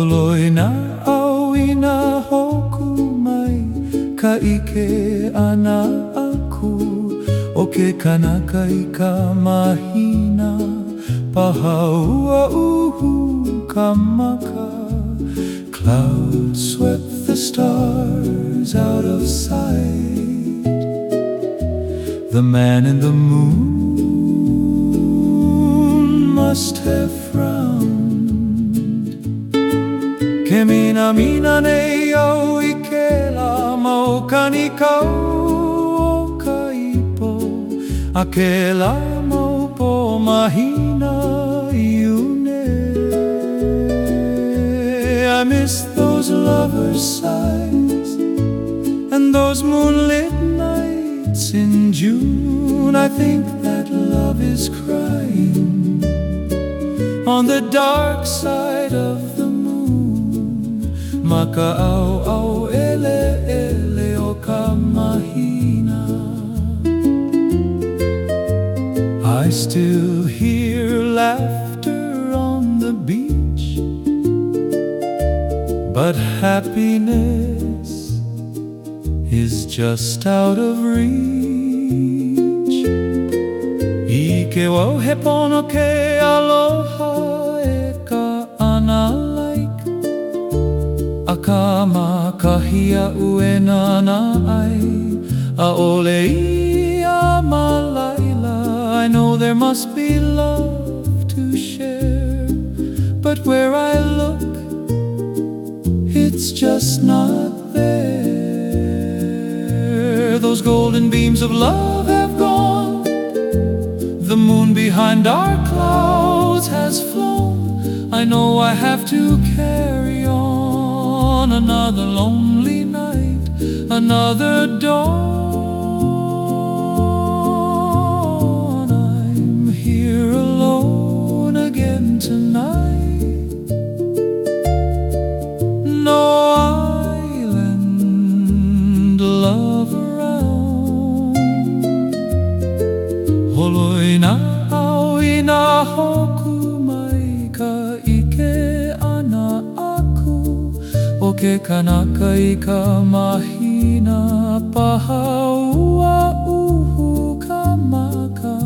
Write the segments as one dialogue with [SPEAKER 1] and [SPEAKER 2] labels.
[SPEAKER 1] Holoi na awi na hoku mai Ka ike ana aku. O ke kanaka i ka mahina Pahaua uhu ka maka. Clouds swept the stars out of sight. The man in the moon must have I la mahina iune I miss those lovers' sighs And those moonlit nights in June. I think that love is crying On the dark side of moon au ele ele o ka mahina. I still hear laughter on the beach But happiness is just out of reach. Ike wau he pono ke aloha I know there must be love to share. But where I look It's just not there. Those golden beams of love have gone. The moon behind our clouds has flown. I know I have to carry on Another lonely night Another dawn. I'm here alone again tonight O ke kanaka i ka mahina Pahaua uhu ka maka.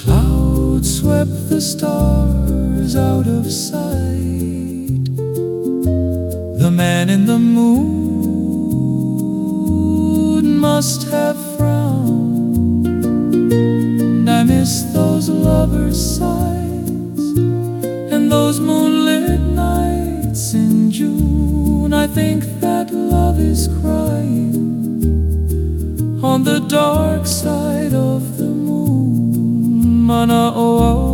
[SPEAKER 1] Clouds swept the stars out of sight. The man in the moon must have frowned. I miss those lovers' sighs And those moonlit nights in June I think that love is crying On the dark side of the moon. Mana o au